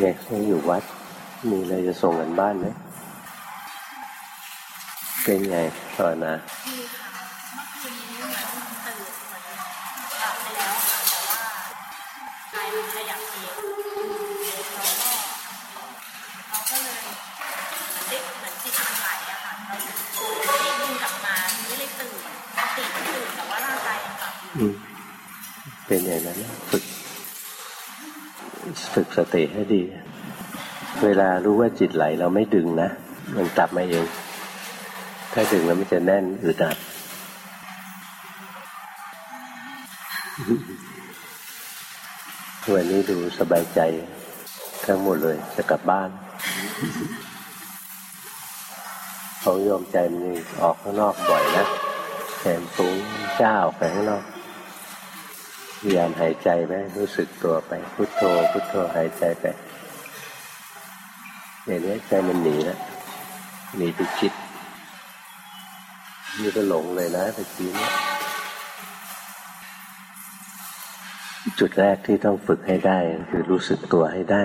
ไงเขาอยู่วัด มีอะไรจะส่งกันบ้านไหมเป็นไงตอนนะดีค่ะเมื่อคืนนี้เหมือนตื่นเหมือนหลับไปแล้วค่ะแต่ว่ากายมันขยับเองแล้วก็เราก็เลยเหมือนได้เหมือนจิตมันไหลอะค่ะเราได้ดึงกลับมาไม่ได้ตื่นติตื่นแต่ว่าร่างกายยังหลับอยู่เป็นอย่างนั้นฝึก ฝึกสติให้ดี เวลารู้ว่าจิตไหลเราไม่ดึงนะ มันกลับมาเอง ถ้าดึงแล้วมันจะแน่นอึดอัดวันนี้ดูสบายใจ ทั้งหมดเลยจะกลับบ้าน ของโยมใจมันออกข้างนอกบ่อยนะแขนสูงเจ้าไปข้างนอก พยายามหายใจไหมรู้สึกตัวไป พุโทโธ พุโทโธหายใจไปอย่างนี้ใจมันหนีแล้วหนีไปคิดนี่ก็หลงเลยนะตะกี้นี้จุดแรกที่ต้องฝึกให้ได้ คือรู้สึกตัวให้ได้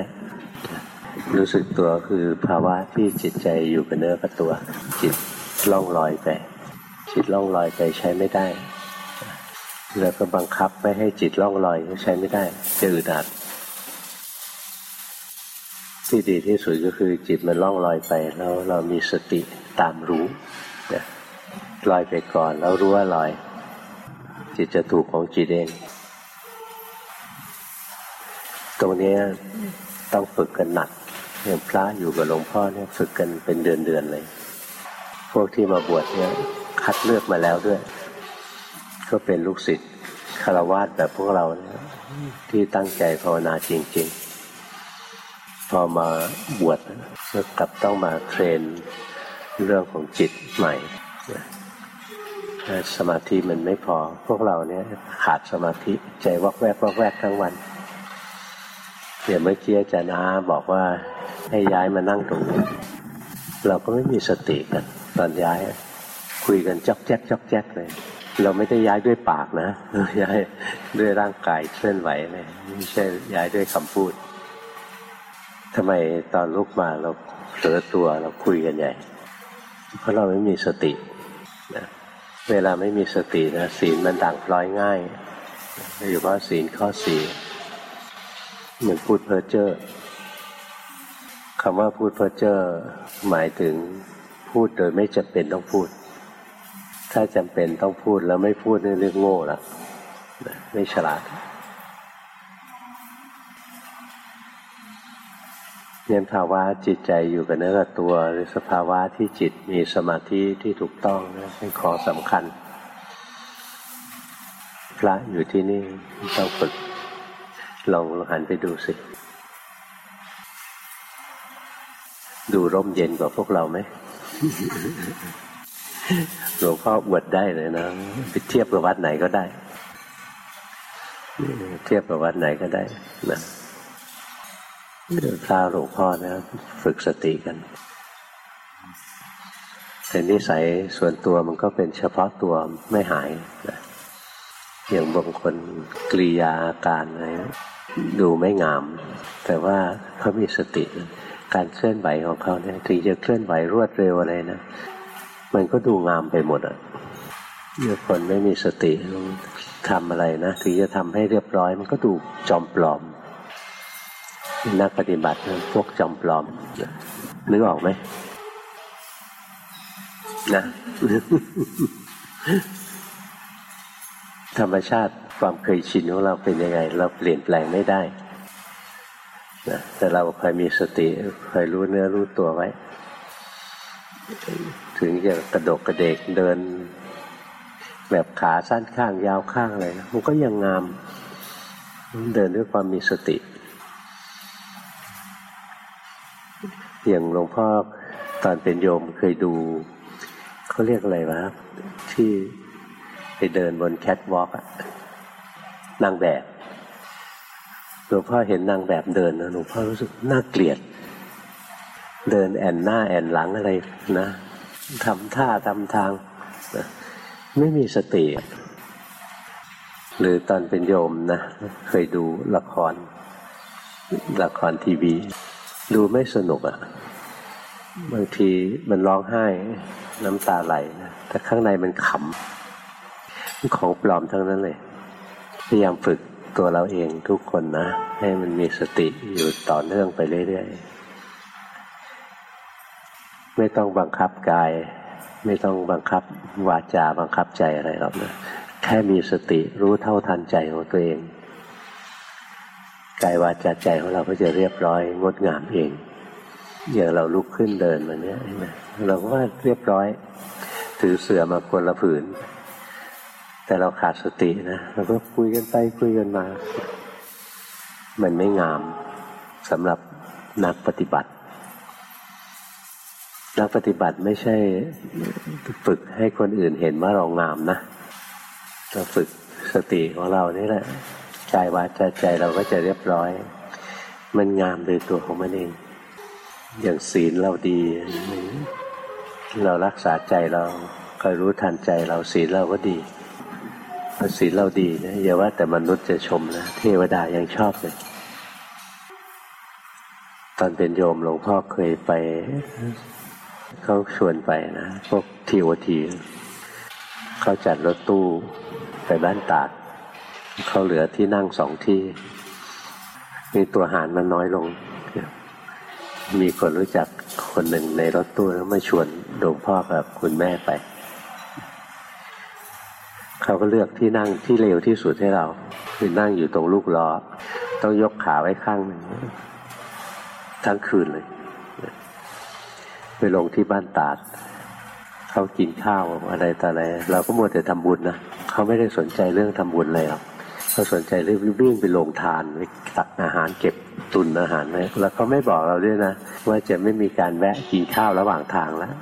รู้สึกตัวคือภาวะที่จิตใจอยู่กับเนื้อกับตัว จิตล่องลอยไป จิตล่องลอยไปใช้ไม่ได้ แล้วก็บังคับไม่ให้จิตล่องลอยใช้ไม่ได้จะอึดอัดที่ดีที่สุดก็คือจิตมันล่องลอยไปแล้วเรามีสติตามรู้ลอยไปก่อนแล้วรู้ว่าลอย จิตจะถูกของจิตเอง ตรงนี้ต้องฝึกกันหนักอย่างพระอยู่กับหลวงพ่อเนี่ยฝึกกันเป็นเดือนๆเลย พวกที่มาบวชเนี่ยคัดเลือกมาแล้วด้วย ก็เป็นลูกศิษย์คารวาสแบบพวกเราที่ตั้งใจภาวนาจริง ๆ พอมาบวชก็กลับต้องมาเทรนเรื่องของจิตใหม่สมาธิมันไม่พอ พวกเราเนี่ยขาดสมาธิใจวอกแวกวอกแวกทั้งวันเดี๋ยวเมื่อกี้อาจารย์อาบอกว่าให้ย้ายมานั่งตรงนี้ เราก็ไม่มีสติกัน ตอนย้าย คุยกันจอกแจ๊กจอกแจ๊กเลย เราไม่ได้ย้ายด้วยปากนะย้ายด้วยร่างกายเคลื่อนไหวเลยไม่ใช่ย้ายด้วยคำพูดทำไมตอนลุกมาเราเผลอตัวเราคุยกันใหญ่ เพราะเราไม่มีสตินะเวลาไม่มีสตินะศีลมันด่างพร้อยง่ายโดยเฉพาะศีลข้อสี่เหมือนพูดเพ้อเจ้อคำว่าพูดเพ้อเจ้อหมายถึงพูดโดยไม่จำเป็นต้องพูด ถ้าจำเป็นต้องพูดแล้วไม่พูดนี่เรียกโง่ละไม่ฉลาดเนี่ยภาวะจิตใจอยู่กับเนื้อกับตัว หรือสภาวะที่จิตมีสมาธิที่ถูกต้องนะเป็นข้อสำคัญ พระอยู่ที่นี่ต้องฝึกลองหันไปดูสิ ดูร่มเย็นกว่าพวกเราไหม หลวงพ่ออวดได้เลยนะไปเทียบกับวัดไหนก็ได้ เทียบกับวัดไหนก็ได้นะพระหลวงพ่อนะฝึกสติกันแต่นิสัยส่วนตัวมันก็เป็นเฉพาะตัวไม่หายนะอย่างบางคนกริยาอาการอะไรดูไม่งาม แต่ว่าเขามีสติ การเคลื่อนไหวของเขาเนี่ยถึงจะเคลื่อนไหวรวดเร็วอะไรนะ มันก็ดูงามไปหมดอะเมื่อคนไม่มีสติทำอะไรนะถึงจะทำให้เรียบร้อย มันก็ดูจอมปลอม นักปฏิบัติพวกจอมปลอมนึกออกไหมนะธรรมชาติความเคยชินของเราเป็นยังไง เราเปลี่ยนแปลงไม่ได้นะแต่เราคอยมีสติคอยรู้เนื้อรู้ตัวไว้ ถึงจะกระดกกระเดกเดิน แบบขาสั้นข้างยาวข้างอะไรนะมันก็ยังงามเดินด้วยความมีสติ อย่างหลวงพ่อตอนเป็นโยมเคยดูเขาเรียกอะไรวะที่ไปเดินบนแคทวอล์กนางแบบหลวงพ่อเห็นนางแบบเดินนะหลวงพ่อรู้สึกน่าเกลียด เดินแอนหน้าแอนหลังอะไรนะ ทำท่าทำทาง ไม่มีสติ หรือตอนเป็นโยมนะ เคยดูละคร ละครทีวี ดูไม่สนุกอะ่ะบางทีมันร้องไห้น้ำตาไหลนะแต่ข้างในมันขำของปลอมทั้งนั้นเลย พยายามฝึกตัวเราเองทุกคนนะ ให้มันมีสติอยู่ต่อเนื่องไปเรื่อยๆ ไม่ต้องบังคับกาย ไม่ต้องบังคับวาจาบังคับใจอะไรหรอกนะแค่มีสติรู้เท่าทันใจของตัวเองกายวาจาใจของเราก็จะเรียบร้อยงดงามเองอย่างเราลุกขึ้นเดินมาเนี้ยเราก็ว่าเรียบร้อย ถือเสื่อมาคนละผืน แต่เราขาดสตินะเราก็คุยกันไปคุยกันมา มันไม่งามสำหรับนักปฏิบัติ นักปฏิบัติไม่ใช่ฝึกให้คนอื่นเห็นว่าเรางามนะเราฝึกสติของเรานี่แหละกายวาจาใจเราก็จะเรียบร้อย มันงามโดยตัวของมันเอง อย่างศีลเราดี เรารักษาใจเราคอยรู้ทันใจเราศีลเราก็ดีพอศีลเราดีนะอย่าว่าแต่มนุษย์จะชมนะเทวดายังชอบเลยตอนเป็นโยมหลวงพ่อเคยไป เขาชวนไปนะพวกทีโอทีเขาจัดรถตู้ไปบ้านตากเขาเหลือที่นั่งสองที่ มีตัวหารมันน้อยลง มีคนรู้จักคนหนึ่งในรถตู้แล้วมาชวนหลวงพ่อกับคุณแม่ไป เขาก็เลือกที่นั่งที่เร็วที่สุดให้เรา คือนั่งอยู่ตรงลูกล้อ ต้องยกขาไว้ข้างหนึ่งทั้งคืนเลย ไปลงที่บ้านตาดเขากินข้าวอะไรต่ออะไร เราก็มัวแต่ทำบุญนะเขาไม่ได้สนใจเรื่องทำบุญเลยหรอกเขาสนใจเรื่องวิ่งไปลงทานไปตักอาหารเก็บตุนอาหารไว้แล้วเขาไม่บอกเราด้วยนะว่าจะไม่มีการแวะกินข้าวระหว่างทางแล้ว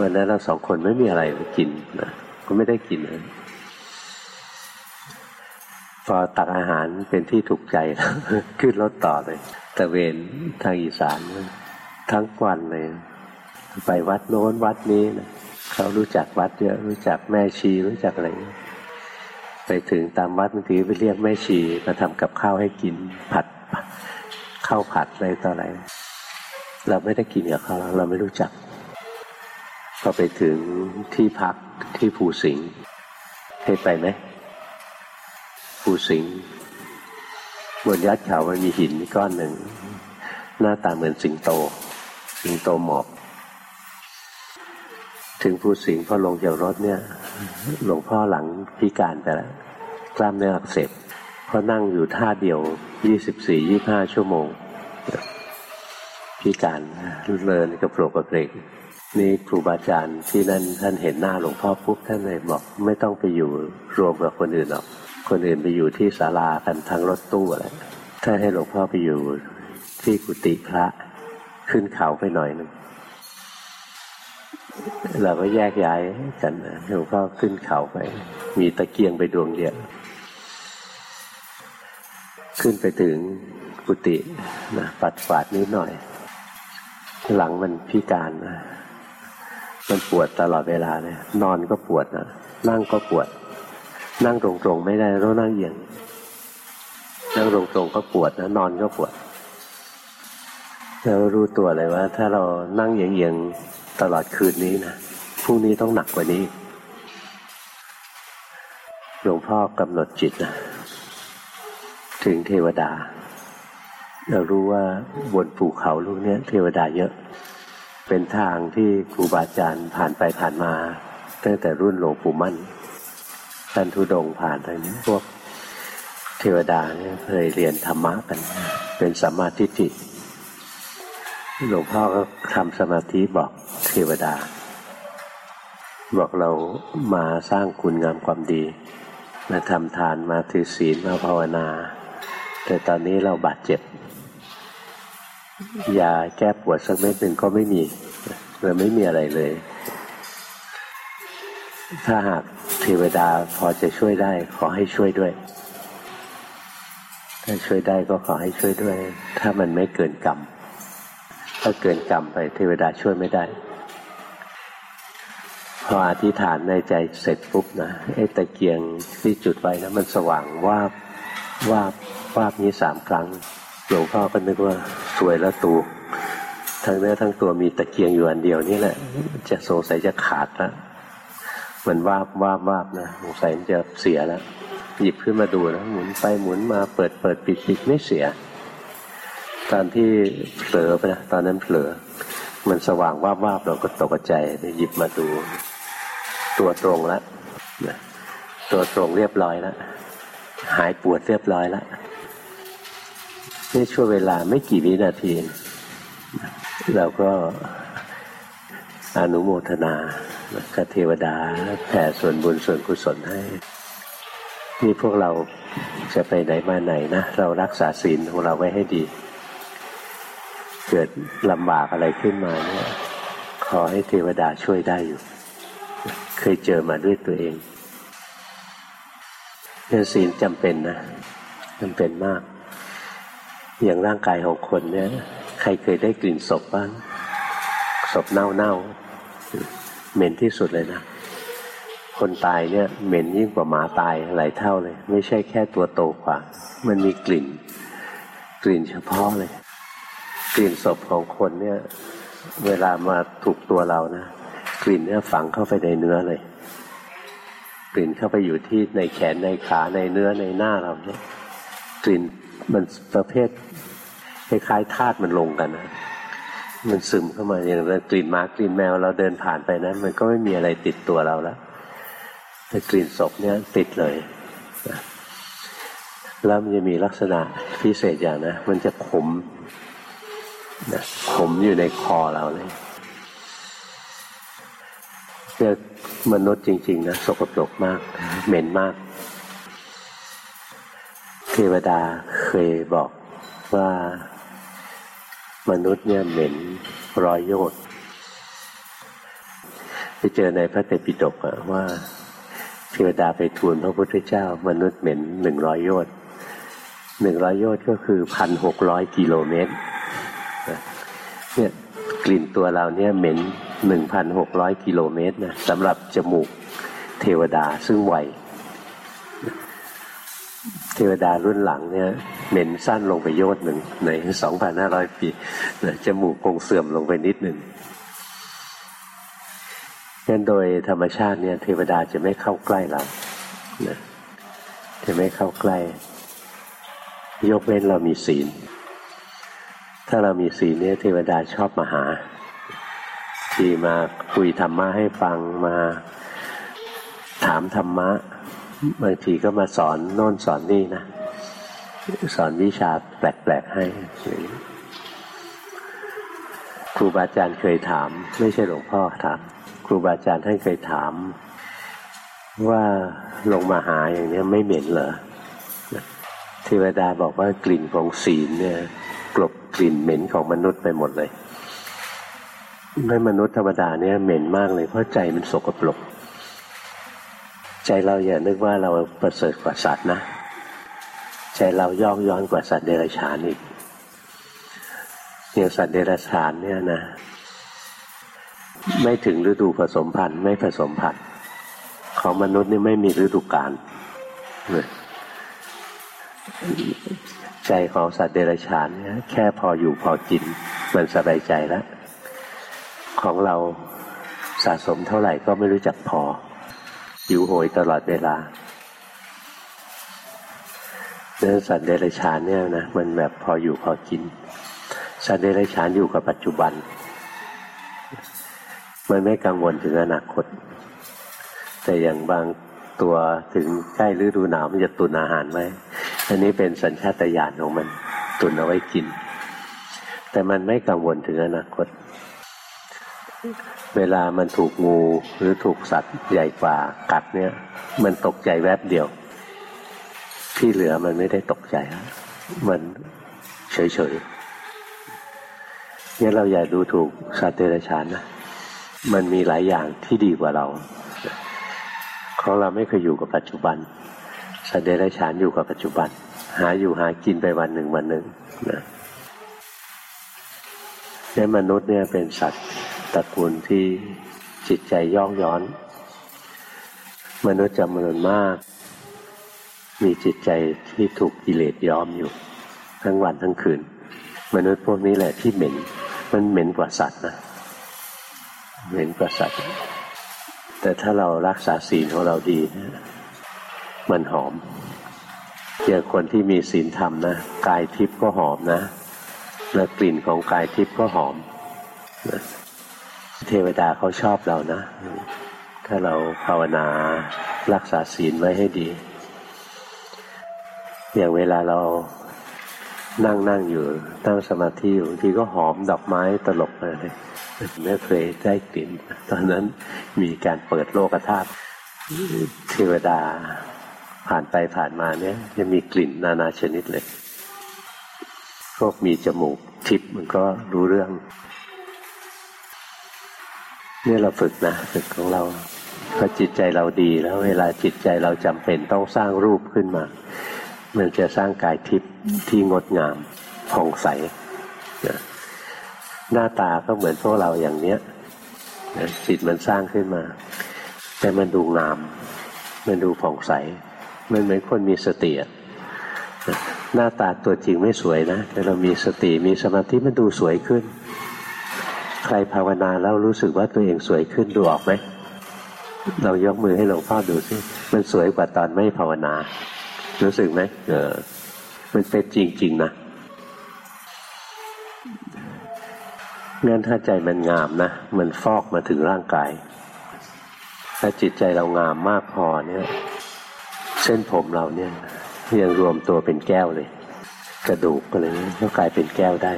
วันนั้นเราสองคนไม่มีอะไรกินนะก็ไม่ได้กินเลยพอตักอาหารเป็นที่ถูกใจขึ้นรถต่อเลยตะเวนทางอีสานทั้งวันเลย ไปวัดโน้นวัดนี้นะเขารู้จักวัดเยอะรู้จักแม่ชีรู้จักอะไรไปถึงตามวัดบางทีไปเรียกแม่ชีมาทำกับข้าวให้กินผัดข้าวผัดอะไรต่ออะไรเราไม่ได้กินกับเขาเราไม่รู้จักพอไปถึงที่พักที่ภูสิงห์เคยไปไหมภูสิงห์บนยอดเขามันมีหินก้อนหนึ่ง หน้าตาเหมือนสิงโต สิงโตหมอบ ถึงภูสิงห์พอลงจากรถเนี่ย หลวงพ่อหลังพิการไปแล้วกล้ามเนื้ออักเสบเพราะนั่งอยู่ท่าเดียวยี่สิบสี่ยี่ห้าชั่วโมง พิการเลินกระโปรกกระเพกนี่ครูบาอาจารย์ที่นั่นท่านเห็นหน้าหลวงพ่อปุ๊บท่านเลยบอกไม่ต้องไปอยู่รวมกับคนอื่นหรอก คนอื่นไปอยู่ที่ศาลากันทางรถตู้อะไรถ้าให้หลวงพ่อไปอยู่ที่กุฏิพระขึ้นเขาไปหน่อยหนึ่ง เราก็แยกย้ายกันหลวงพ่อขึ้นเขาไป มีตะเกียงไปดวงเดียวขึ้นไปถึงกุฏินะปัดฝาดนิดหน่อย หลังมันพิการนะมันปวดตลอดเวลาเลยนอนก็ปวดนะนั่งก็ปวด นั่งตรงๆไม่ได้ต้องนั่งเอียงนั่งตรงๆก็ปวดนะนอนก็ปวดเรารู้ตัวเลยว่า ถ้าเรานั่งเอียงๆ ตลอดคืนนี้นะพรุ่งนี้ต้องหนักกว่านี้หลวงพ่อกำหนดจิตนะถึงเทวดา เรารู้ว่าบนภูเขาลูกนี้เทวดาเยอะ เป็นทางที่ครูบาอาจารย์ผ่านไปผ่านมา ตั้งแต่รุ่นหลวงปู่มั่นท่านทุดงผ่านอะไรนี้พวกเทวดาเนี่ยเคยเรียนธรรมะกัน เป็นสัมมาทิฏฐิ หลวงพ่อก็ทำสมาธิบอกเทวดา บอกเรามาสร้างคุณงามความดี มาทำทานมาถือศีลมาภาวนา แต่ตอนนี้เราบาดเจ็บยาแก้ปวดสักเม็ดหนึ่งก็ไม่มีเราไม่มีอะไรเลย ถ้าหากเทวดาพอจะช่วยได้ ขอให้ช่วยด้วย ถ้าช่วยได้ก็ขอให้ช่วยด้วย ถ้ามันไม่เกินกรรม ถ้าเกินกรรมไปเทวดาช่วยไม่ได้ พออธิษฐานในใจเสร็จปุ๊บนะไอ้ตะเกียงที่จุดไว้นะมันสว่างวาบวาบวาบนี้สามครั้งหลวงพ่อก็นึกว่าสวยแล้วตูทั้งเนื้อทั้งตัวมีตะเกียงอยู่อันเดียวนี่แหละ จะสงสัยจะขาดล้วมันวาบวาบวาบนะสงสัยมันจะเสียแล้วหยิบขึ้นมาดูนะหมุนไปหมุนมาเปิดเปิดปิดปิดไม่เสีย ตอนที่เผลอไปนะตอนนั้นเผลอ มันสว่างวาบวาบเราก็ตกใจหยิบมาดู ตัวตรงแล้วตัวตรงเรียบร้อยแล้วหายปวดเรียบร้อยแล้วนี่ช่วงเวลาไม่กี่วินาที เราก็อนุโมทนากับเทวดาแผ่ส่วนบุญส่วนกุศลให้นี่พวกเราจะไปไหนมาไหนนะ เรารักษาศีลของเราไว้ให้ดี เกิดลำบากอะไรขึ้นมาเนี่ยขอให้เทวดาช่วยได้อยู่ เคยเจอมาด้วยตัวเองเรื่องศีลจำเป็นนะจำเป็นมาก อย่างร่างกายของคนเนี่ย ใครเคยได้กลิ่นศพบ้างศพเน่าเน่าเหม็นที่สุดเลยนะคนตายเนี่ยเหม็นยิ่งกว่าหมาตายหลายเท่าเลย ไม่ใช่แค่ตัวโตกว่า มันมีกลิ่น กลิ่นเฉพาะเลย กลิ่นศพของคนเนี่ย เวลามาถูกตัวเรานะกลิ่นเนี่ยฝังเข้าไปในเนื้อเลย กลิ่นเข้าไปอยู่ที่ในแขนในขาในเนื้อในหน้าเราเนี่ยกลิ่นมันประเภทคล้ายๆธาตุมันลงกันนะมันซึมเข้ามาอย่างเรากลิ่นหมากลิ่นแมวเราเดินผ่านไปนะมันก็ไม่มีอะไรติดตัวเราแล้วแต่กลิ่นศพเนี่ยติดเลยแล้วมันจะมีลักษณะพิเศษอย่างนะ มันจะขม นะขมอยู่ในคอเราเลยเจอมนุษย์จริง ๆ นะสกปรกมาก เหม็นมาก เทวดาเคยบอกว่ามนุษย์เนี่ยเหม็นร้อยโยชน์ไปเจอในพระเตปิฎกว่าเทวดาไปทูลพระพุทธเจ้า มนุษย์เหม็นหนึ่งร้อยโยชน์หนึ่งร้อยโยชน์ก็คือพันหกร้อยกิโลเมตร เนี่ยกลิ่นตัวเราเนี่ยเหม็นหนึ่งพันหกร้อยกิโลเมตรนะสำหรับจมูกเทวดาซึ่งไหวเทวดารุ่นหลังเนี่ยเหม็นสั้นลงไปโยดหนึ่งในสองพันห้าร้อยปีจมูกคงเสื่อมลงไปนิดหนึ่งงั้นโดยธรรมชาติเนี่ยเทวดาจะไม่เข้าใกล้เราจะไม่เข้าใกล้ ยกเว้นเรามีศีล ถ้าเรามีศีลเนี่ยเทวดาชอบมาหาที่มาคุยธรรมะให้ฟังมาถามธรรมะบางทีก็มาสอนโน่นสอนนี่นะ สอนวิชาแปลกๆให้ครูบาอาจารย์เคยถาม ไม่ใช่หลวงพ่อถามครูบาอาจารย์ท่านเคยถาม ว่าลงมาหาอย่างนี้ไม่เหม็นเหรอเทวดาบอกว่ากลิ่นของศีลเนี่ย กลบกลิ่นเหม็นของมนุษย์ไปหมดเลยไม่มนุษย์ธรรมดาเนี่ยเหม็นมากเลยเพราะใจมันสกปรกใจเราอย่านึกว่าเราประเสริฐกว่าสัตว์นะ ใจเราย่องย้อนกว่าสัตว์เดรัจฉานอีกอย่างสัตว์เดรัจฉานเนี่ยนะ ไม่ถึงฤดูผสมพันธุ์ไม่ผสมพันธุ์ของมนุษย์นี่ไม่มีฤดูกาล ใจของสัตว์เดรัจฉานเนี่ยแค่พออยู่พอกิน มันสบายใจแล้ว ของเราสะสมเท่าไหร่ก็ไม่รู้จักพอหิวโหยตลอดเวลาเนื้อสัตว์เดรัจฉานเนี่ยนะมันแบบพออยู่พอกิน สัตว์เดรัจฉานอยู่กับปัจจุบัน มันไม่กังวลถึงอนาคต แต่อย่างบางตัวถึงใกล้ฤดูหนาวมันจะตุนอาหารไว้ อันนี้เป็นสัญชาตญาณของมัน ตุนเอาไว้กิน แต่มันไม่กังวลถึงอนาคต เวลามันถูกงูหรือถูกสัตว์ใหญ่กว่ากัดเนี่ย มันตกใจแวบเดียว ที่เหลือมันไม่ได้ตกใจ มันเฉยๆเนี่ยเราอย่าดูถูกสัตว์เดรัจฉานนะมันมีหลายอย่างที่ดีกว่าเรา ของเราไม่เคยอยู่กับปัจจุบัน สัตว์เดรัจฉานอยู่กับปัจจุบัน หาอยู่หากินไปวันหนึ่งวันหนึ่งนะเนี่ยมนุษย์เนี่ยเป็นสัตว์ตระกูลที่จิตใจย่องย้อน มนุษย์จำนวนมาก มีจิตใจที่ถูกกิเลสย้อมอยู่ ทั้งวันทั้งคืน มนุษย์พวกนี้แหละที่เหม็น มันเหม็นกว่าสัตว์นะเหม็นกว่าสัตว์ แต่ถ้าเรารักษาศีลของเราดี มันหอม เจอคนที่มีศีลธรรมนะกายทิพย์ก็หอมนะแล้วกลิ่นของกายทิพย์ก็หอมนะเทวดาเขาชอบเรานะ ถ้าเราภาวนารักษาศีลไว้ให้ดี อย่างเวลาเรานั่งนั่งอยู่ตั้งสมาธิอยู่ทีก็หอมดอกไม้ตลบมาเลยไม่เคยได้กลิ่น ตอนนั้นมีการเปิดโลกธาตุเทวดา ผ่านไปผ่านมาเนี่ยจะมีกลิ่นนานาชนิดเลย พวกมีจมูกทิพมันก็รู้เรื่อง เนี่ยเราฝึกนะฝึกของเราพอจิตใจเราดีแล้ว เวลาจิตใจเราจำเป็นต้องสร้างรูปขึ้นมา มันจะสร้างกายทิพย์ที่งดงามผ่องใสนะหน้าตาก็เหมือนพวกเราอย่างเนี้ยนะจิตมันสร้างขึ้นมา แต่มันดูงาม มันดูผ่องใส มันเหมือนคนมีสติหน้าตาตัวจริงไม่สวยนะ แต่เรามีสติมีสมาธิมันดูสวยขึ้น ใครภาวนาแล้วรู้สึกว่าตัวเองสวยขึ้นดูออกไหมเรายกมือให้หลวงพ่อดูสิมันสวยกว่าตอนไม่ภาวนา รู้สึกไหมเออมันเป็นจริง ๆ นะงั้นถ้าใจมันงามนะมันฟอกมาถึงร่างกาย ถ้าจิตใจเรางามมากพอเนี่ย เส้นผมเราเนี่ยยังรวมตัวเป็นแก้วเลย กระดูกอะไรนี้ก็กลายเป็นแก้วได้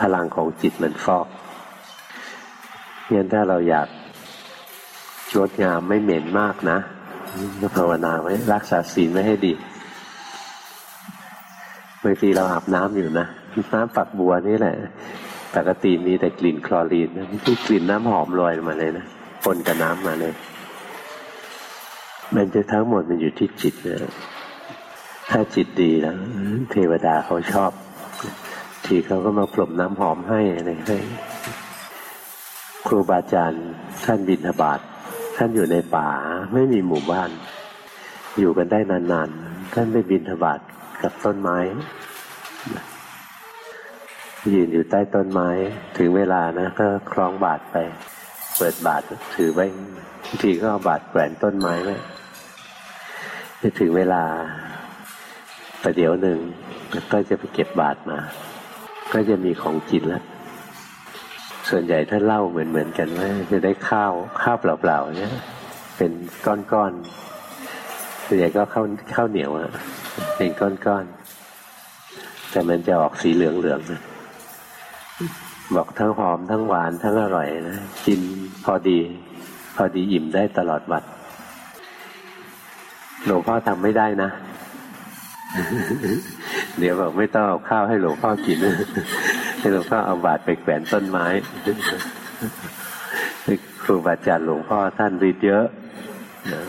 พลังของจิตมันฟอกงั้นถ้าเราอยากงดงามไม่เหม็นมากนะก็ภาวนาไว้รักษาศีลไว้ให้ดีบางทีเราอาบน้ำอยู่นะน้ำฝักบัวนี่แหละปกติมีแต่กลิ่นคลอรีนนะที่กลิ่นน้ำหอมลอยมาเลยนะปนกับน้ำมาเลย มันจะทั้งหมดมันอยู่ที่จิตนะถ้าจิตดีแล้วเทวดาเขาชอบ ทีเขาก็มาปลมน้ำหอมให้อะไรให้ครูบาอาจารย์ท่านบินบาตท่านอยู่ในป่าไม่มีหมู่บ้าน อยู่กันได้นานๆ ท่านไปบินบาตกับต้นไม้ยืนอยู่ใต้ต้นไม้ ถึงเวลานะก็คล้องบาตรไป เปิดบาตรถือไว้ทีก็เอาบาตรแขวนต้นไม้ไว้ จะถึงเวลาประเดี๋ยวหนึ่งก็จะไปเก็บบาตรมา ก็จะมีของกินแล้วส่วนใหญ่ถ้าเล่าเหมือนเหมือนกันว่าจะได้ข้าวข้าวเปล่าๆเนี่ยเป็นก้อนๆส่วนใหญ่ก็ข้าวข้าวเหนียวอะเป็นก้อนๆแต่มันจะออกสีเหลืองๆนะบอกทั้งหอมทั้งหวานทั้งอร่อยนะกินพอดี พอดีอิ่มได้ตลอดวัด หลวงพ่อทำไม่ได้นะ เดี๋ยวบอกไม่ต้องเอาข้าวให้หลวงพ่อกินให้หลวงพ่อเอาบาตรไปแขวนต้นไม้ครูบาอาจารย์หลวงพ่อท่านรีดเยอะ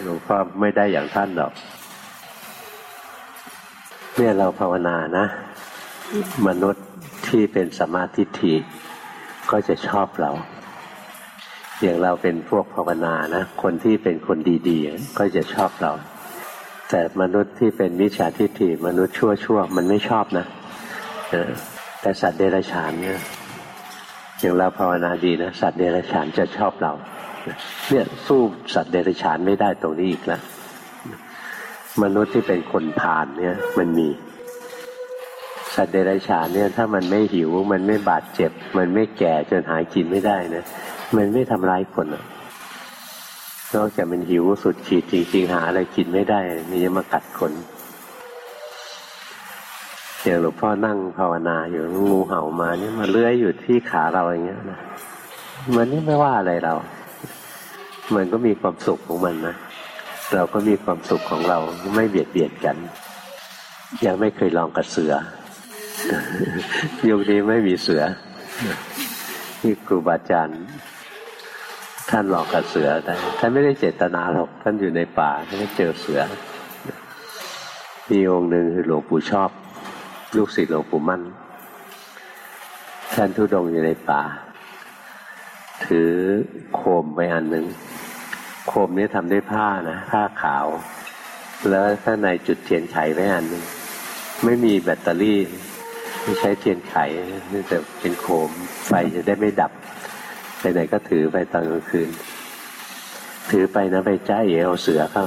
หลวงพ่อไม่ได้อย่างท่านหรอกเนี่ยเราภาวนานะ มนุษย์ที่เป็นสมาธิทีก็จะชอบเรา อย่างเราเป็นพวกภาวนานะ คนที่เป็นคนดี ๆ ก็จะชอบเรา แต่มนุษย์ที่เป็นมิจฉาทิฏฐิมนุษย์ชั่วชั่วมันไม่ชอบนะแต่สัตว์เดรัจฉานเนี่ยอย่างเราภาวนาดีนะสัตว์เดรัจฉานจะชอบเราเนี่ยสู้สัตว์เดรัจฉานไม่ได้ตรงนี้อีกแล้วมนุษย์ที่เป็นคนผ่านเนี่ยมันมี สัตว์เดรัจฉานเนี่ยถ้ามันไม่หิวมันไม่บาดเจ็บ มันไม่แก่จนหายกินไม่ได้นะมันไม่ทำร้ายคนอะ นอกจากมันหิวสุดขีดจริงๆหาอะไรกินไม่ได้มันจะมากัดคนอย่างหลวงพ่อนั่งภาวนาอยู่งูเห่ามานี่มาเลื้อยอยู่ที่ขาเราอย่างเงี้ยนะมันนี่ไม่ว่าอะไรเรา มันก็มีความสุขของมันนะเราก็มีความสุขของเราไม่เบียดเบียนกัน ยังไม่เคยลองกับเสือยุคนี้ไม่มีเสือที่ครูบาอาจารย์ ท่านหลอกกับเสือแต่ท่านไม่ได้เจตนาหรอกท่านอยู่ในป่าท่านเจอเสือ มีองค์หนึ่งคือหลวงปู่ชอบ ลูกศิษย์หลวงปู่มั่น ท่านทุดงอยู่ในป่า ถือโคมไปอันหนึ่งโคมนี้ทำด้วยผ้านะผ้าขาว แล้วข้างในจุดเทียนไขไว้อันหนึ่งไม่มีแบตเตอรี่ไม่ใช้เทียนไขนี่แต่เป็นโคมไฟจะได้ไม่ดับ ไปไหนก็ถือไปตอนกลางคืน ถือไปนะไปจ้าเอ๋เอาเสือเข้า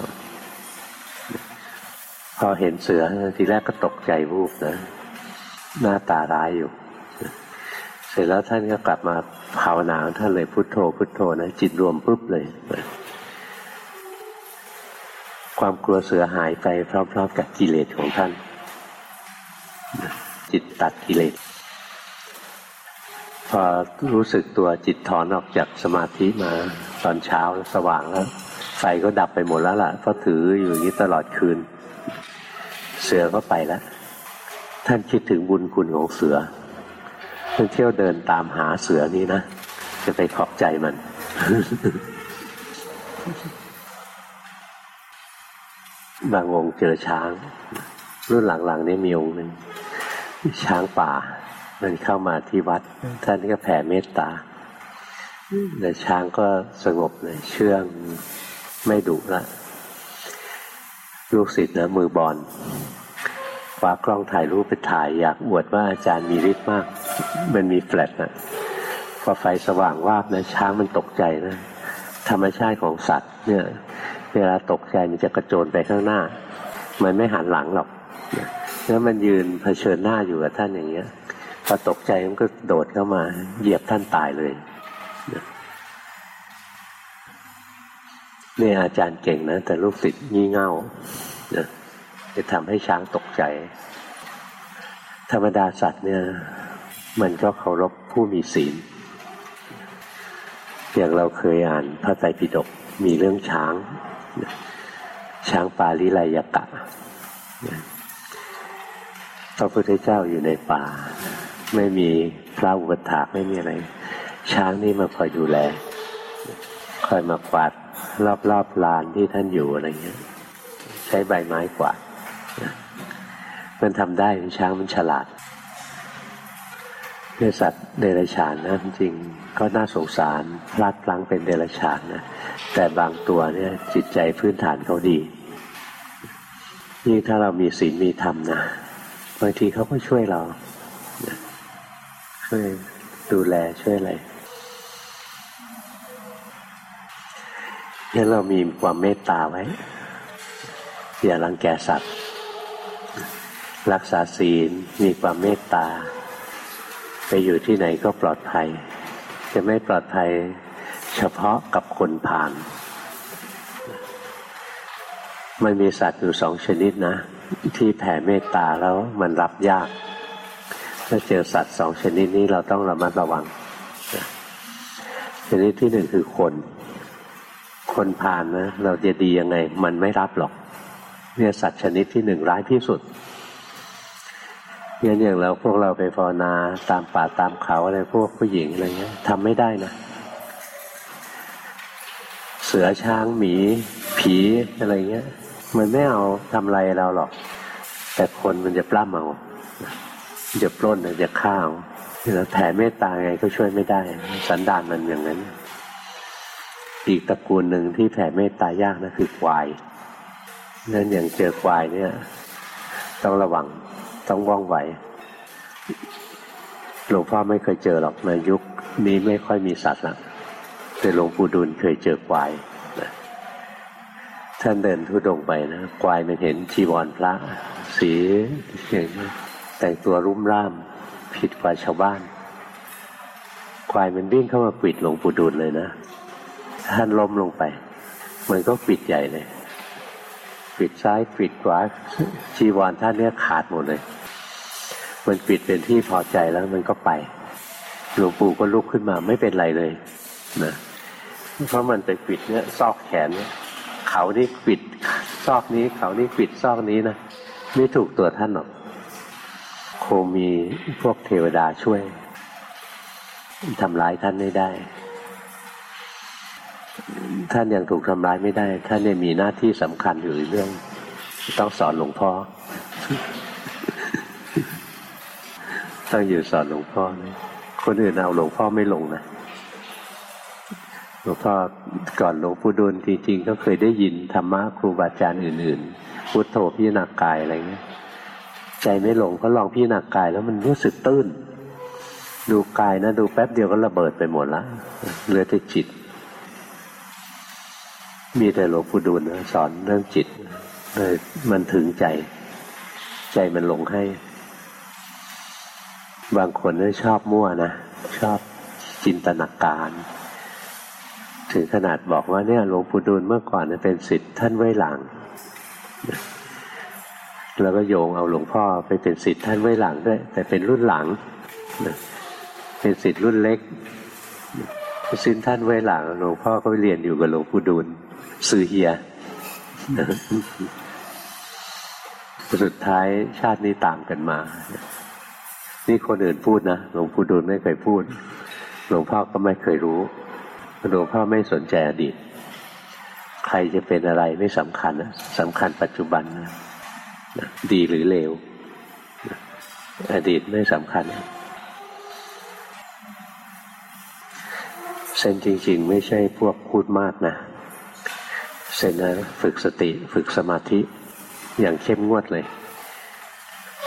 พอเห็นเสือทีแรกก็ตกใจวูบนะ หน้าตาร้ายอยู่ เสร็จแล้วท่านก็กลับมาภาวนาท่านเลยพุโทโธ พุโทโธนะจิตรวมปุ๊บเลย ความกลัวเสือหายไปพร้อมๆกับกิเลสของท่าน จิตตัดกิเลส พอรู้สึกตัวจิตถอนออกจากสมาธิมาตอนเช้าสว่างแล้วไฟก็ดับไปหมดแล้วล่ะเพราะถืออยู่อย่างนี้ตลอดคืน เสือก็ไปแล้ว ท่านคิดถึงบุญคุณของเสือท่านเที่ยวเดินตามหาเสือนี้นะ จะไปขอบใจมัน บางองค์เจอช้าง รุ่นหลังๆนี้มีองค์หนึ่งช้างป่า มันเข้ามาที่วัด ท่านก็แผ่เมตตาแต่ช้างก็สงบเลยเชื่องไม่ดุละลูกศิษย์นะมือบอลคว้ากล้องถ่ายรูปไปถ่าย อยากอวดว่าอาจารย์มีฤทธิ์มาก มันมีแฟลชนะพอไฟสว่างวาบนะช้างมันตกใจนะ ธรรมชาติของสัตว์เนี่ย เวลาตกใจมันจะกระโจนไปข้างหน้า มันไม่หันหลังหรอกแล้วมันยืนเผชิญหน้าอยู่กับท่านอย่างเงี้ย พอตกใจมันก็โดดเข้ามา เหยียบท่านตายเลยนี่อาจารย์เก่งนะ แต่ลูกศิษย์งี่เง่านะจะทำให้ช้างตกใจ ธรรมดาสัตว์เนี่ย มันก็เคารพผู้มีศีล อย่างเราเคยอ่านพระไตรปิฎกมีเรื่องช้าง ช้างปาลิไลยกะพระพุทธเจ้าอยู่ในป่า ไม่มีพระอุปถากไม่มีอะไร ช้างนี่มาคอยดูแล คอยมากวาดรอบๆลานที่ท่านอยู่อะไรเงี้ย ใช้ใบไม้กวาดมันทำได้ช้างมันฉลาดเนื้อสัตว์เดรัจฉานนะจริงก็น่าสงสารพลาดพลั้งเป็นเดรัจฉานนะแต่บางตัวเนี่ยจิตใจพื้นฐานเขาดีนี่งถ้าเรามีศีลมีธรรมนะบางทีเขาก็ช่วยเรา ช่วยดูแลช่วยอะไรงั้นเรามีความเมตตาไว้ อย่ารังแกสัตว์ รักษาศีลมีความเมตตา ไปอยู่ที่ไหนก็ปลอดภัย จะไม่ปลอดภัยเฉพาะกับคนผ่าน มันมีสัตว์อยู่สองชนิดนะ ที่แผ่เมตตาแล้วมันรับยาก ถ้าเจอสัตว์สองชนิดนี้เราต้องระมัดระวังชนิดที่หนึ่งคือคน คนผ่านนะเราจะดียังไง มันไม่รับหรอกเนี่ยสัตว์ชนิดที่หนึ่งร้ายที่สุดงั้นอย่างเราพวกเราไปภาวนาตามป่าตามเขาอะไรพวกผู้หญิงอะไรเงี้ยทำไม่ได้นะเสือช้างหมี ผีอะไรเงี้ย มันไม่เอาทำอะไรเราหรอก แต่คนมันจะปล้ำเอา จะปล้นจะฆ่าแล้วแผ่เมตตาไงก็ช่วยไม่ได้ สันดานมันอย่างนั้น อีกตระกูลหนึ่งที่แผ่เมตตายากนะคือควายนั่นอย่างเจอควายเนี่ย ต้องระวังต้องว่องไวหลวงพ่อไม่เคยเจอหรอกในยุคนี้ไม่ค่อยมีสัตว์ละแต่หลวงปู่ดูลเคยเจอควายนะท่านเดินทุดงไปนะควายมันเห็นชีวรพระ สีอย่างนี้ แต่งตัวรุ่มร่าม ผิดกว่าชาวบ้าน ควายมันวิ่งเข้ามาปิดหลวงปู่ดูลเลยนะ ท่านล้มลงไป มันก็ปิดใหญ่เลย ปิดซ้ายปิดขวาชีวรท่านเนี้ยขาดหมดเลย มันปิดเป็นที่พอใจแล้วมันก็ไป หลวงปู่ก็ลุกขึ้นมาไม่เป็นไรเลยนะเพราะมันไปปิดเนี้ยซอกแขนเนี้ยเขานี่ปิดซอกนี้ เขานี่ปิดซอกนี้นะไม่ถูกตัวท่านหรอก คงมีพวกเทวดาช่วยทำร้ายท่านไม่ได้ ท่านยังถูกทำร้ายไม่ได้ ท่านยังมีหน้าที่สำคัญอยู่เรื่อง ต้องสอนหลวงพ่อ ต้องอยู่สอนหลวงพ่อนะคนอื่นเอาหลวงพ่อไม่ลงนะหลวงพ่อก่อนหลวงปู่ดูลจริงๆก็เคยได้ยินธรรมะครูบาอาจารย์อื่น ๆ พุทโธพิจารณากายอะไรเงี้ย ใจไม่หลงก็ลองพิจารณากายแล้วมันรู้สึกตื้น ดูกายนะดูแป๊บเดียวก็ระเบิดไปหมดละเหลือแต่จิต มีแต่หลวงปู่ดูลสอนเรื่องจิตเลยมันถึงใจ ใจมันหลงให้ บางคนเนี่ยชอบมั่วนะชอบจินตนาการถึงขนาดบอกว่าเนี่ยหลวงปู่ดูลเมื่อก่อนเป็นสิทธิ์ท่านไว้หลัง แล้วก็โยงเอาหลวงพ่อไปเป็นสิทธิ์ท่านไว้หลังด้วย แต่เป็นรุ่นหลังเป็นสิทธิ์รุ่นเล็กสินท่านไว้หลังหลวงพ่อก็เรียนอยู่กับหลวงปู่ดูลสื่อเฮียสุดท้ายชาตินี้ตามกันมา นี่คนอื่นพูดนะหลวงปู่ดูลไม่เคยพูด หลวงพ่อก็ไม่เคยรู้หลวงพ่อไม่สนใจอดีต ใครจะเป็นอะไรไม่สำคัญนะสำคัญปัจจุบันนะ ดีหรือเลวอดีตไม่สำคัญเซนจริง ๆ ไม่ใช่พวกพูดมากนะเซนนะฝึกสติฝึกสมาธิอย่างเข้มงวดเลย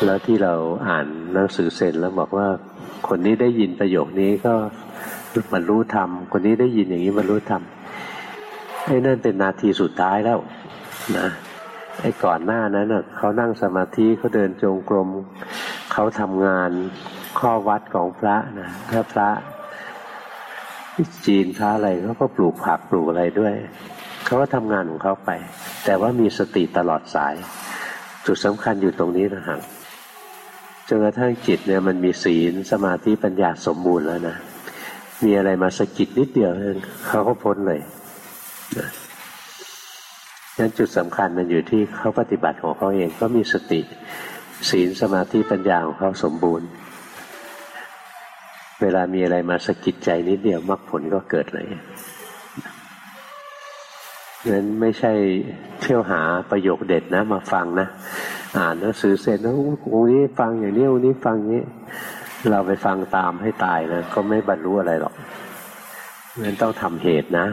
แล้วที่เราอ่านหนังสือเซนแล้วบอกว่า คนนี้ได้ยินประโยคนี้ก็บรรลุธรรม คนนี้ได้ยินอย่างนี้บรรลุธรรมไอ้นั่นเป็นนาทีสุดท้ายแล้วนะ ไอ้ก่อนหน้านั้นเน่ะเขานั่งสมาธิเขาเดินจงกรมเขาทำงานข้อวัดของพระนะถ้าพระจีนพระอะไรเขาก็ปลูกผักปลูกอะไรด้วยเขาก็ทำงานของเขาไป แต่ว่ามีสติตลอดสาย จุดสำคัญอยู่ตรงนี้นะฮะจนกระทั่งจิตเนี่ยมันมีศีลสมาธิปัญญาสมบูรณ์แล้วนะมีอะไรมาสะกิดนิดเดียวเขาก็พ้นเลยนะ นั้นจุดสำคัญมันอยู่ที่เขาปฏิบัติของเขาเองก็มีสติ ศีลสมาธิปัญญาของเขาสมบูรณ์ เวลามีอะไรมาสะกิดใจนิดเดียวมรรคผลก็เกิดเลยนั้นไม่ใช่เที่ยวหาประโยคเด็ดนะ มาฟังนะ อ่านหนังสือเสร็จแล้วองนี้ฟังอย่างนี้องนี้ฟังนี้ เราไปฟังตามให้ตายนะก็ไม่บรรลุอะไรหรอกนั้นต้องทำเหตุนะ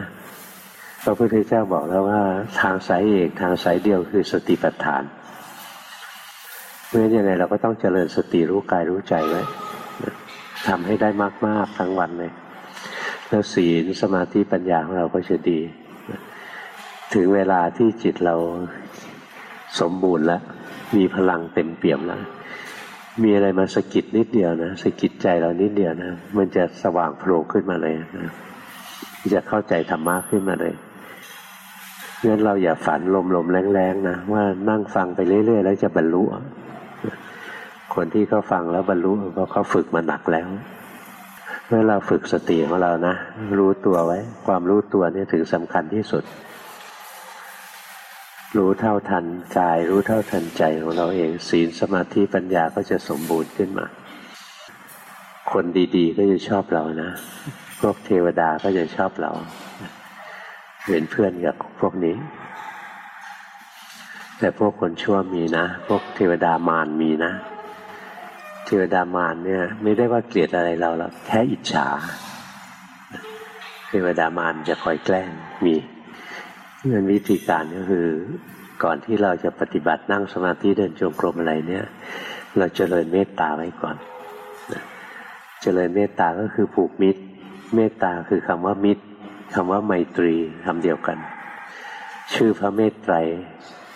พระพุทธเจ้าบอกแล้วว่า ทางสายเอกทางสายเดียวคือสติปัฏฐานเพราะฉะนั้นยังไงเราก็ต้องเจริญสติรู้กายรู้ใจไว้ทำให้ได้มากๆทั้งวันเลยแล้วศีลสมาธิปัญญาของเราก็จะดี ถึงเวลาที่จิตเราสมบูรณ์แล้ว มีพลังเต็มเปี่ยมแล้ว มีอะไรมาสะกิดนิดเดียวนะสะกิดใจเรานิดเดียวนะ มันจะสว่างโผล่ขึ้นมาเลยนะจะเข้าใจธรรมะขึ้นมาเลย งั้นเราอย่าฝันลมๆแรงๆนะว่านั่งฟังไปเรื่อยๆ แล้วจะบรรลุคนที่เขาฟังแล้วบรรลุเพราะเขาฝึกมาหนักแล้วเมื่อเราฝึกสติของเรานะ รู้ตัวไว้ ความรู้ตัวนี่ถึงสำคัญที่สุด รู้เท่าทันกาย รู้เท่าทันใจของเราเอง ศีลสมาธิปัญญาก็จะสมบูรณ์ขึ้นมา คนดีๆ ก็จะชอบเรานะ พวกเทวดาก็จะชอบเรา เป็นเพื่อนกับพวกนี้ แต่พวกคนชั่วมีนะ พวกเทวดามารมีนะ เทวดามารเนี่ย ไม่ได้ว่าเกลียดอะไรเราแล้วแค่อิจฉา เทวดามารจะคอยแกล้งมีเงินวิธีการก็คือก่อนที่เราจะปฏิบัตินั่งสมาธิเดินจงกรมอะไรเนี่ย เราจเจริญเมตตาไว้ก่อนเจริญเมตตาก็คือผูกมิตร เมตตาคือคำว่ามิตร คำว่าไมตรีคำเดียวกัน ชื่อพระเมตไตร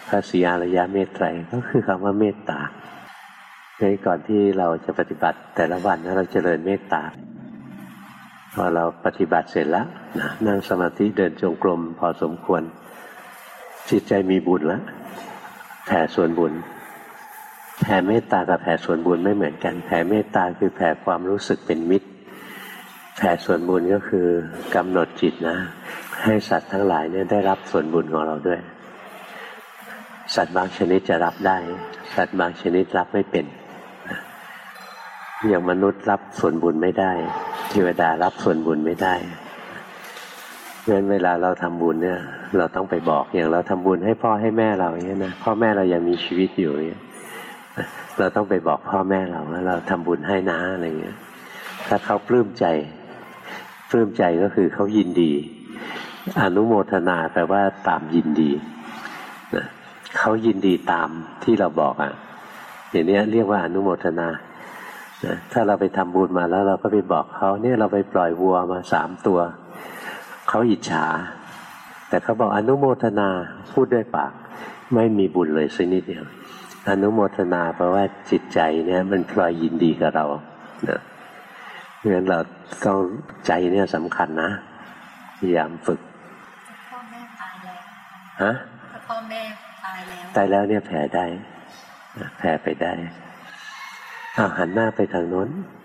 พระสีอารยะเมตไตรก็คือคำว่าเมตตาในก่อนที่เราจะปฏิบัติแต่ละวันเราจเจริญเมตตาพอเราปฏิบัติเสร็จแล้วนะนั่งสมาธิเดินจงกรมพอสมควร จิตใจมีบุญแล้วแผ่ส่วนบุญแผ่เมตตากับแผ่ส่วนบุญไม่เหมือนกัน แผ่เมตตาคือแผ่ความรู้สึกเป็นมิตร ผ่ส่วนบุญก็คือกำหนดจิตนะ ให้สัตว์ทั้งหลายเนี่ยได้รับส่วนบุญของเราด้วย สัตว์บางชนิดจะรับได้ สัตว์บางชนิดรับไม่เป็นอย่างมนุษย์รับส่วนบุญไม่ได้เทวดารับส่วนบุญไม่ได้เพราะนั้นเวลาเราทำบุญเนี่ย เราต้องไปบอกอย่างเราทำบุญให้พ่อให้แม่เราอย่างนี้นะพ่อแม่เรายังมีชีวิตอยู่เนี่ยเราต้องไปบอกพ่อแม่เราว่าเราทำบุญให้นะอะไรเงี้ยถ้าเขาปลื้มใจ ปลื้มใจก็คือเขายินดี อนุโมทนาแปลว่าตามยินดีนะเขายินดีตามที่เราบอกอะ่ะอย่างเนี้ยเรียกว่าอนุโมทนานะถ้าเราไปทำบุญมาแล้วเราก็ไปบอกเขาเนี่ยเราไปปล่อยวัวมาสามตัว เขาอิจฉา แต่เขาบอกอนุโมทนาพูดด้วยปาก ไม่มีบุญเลยสักนิดเดียวอนุโมทนาเพราะว่าจิตใจเนี่ยมันพลอยยินดีกับเรานะ เพราะฉะนั้นเราต้องใจเนี่ยสำคัญนะพยายามฝึกพ่อแม่ตายแล้วฮะถ้าพ่อแม่ตายแล้วตายแล้วเนี่ยแผ่ได้นะแผ่ไปได้อาหันหน้าไปทางโน้นค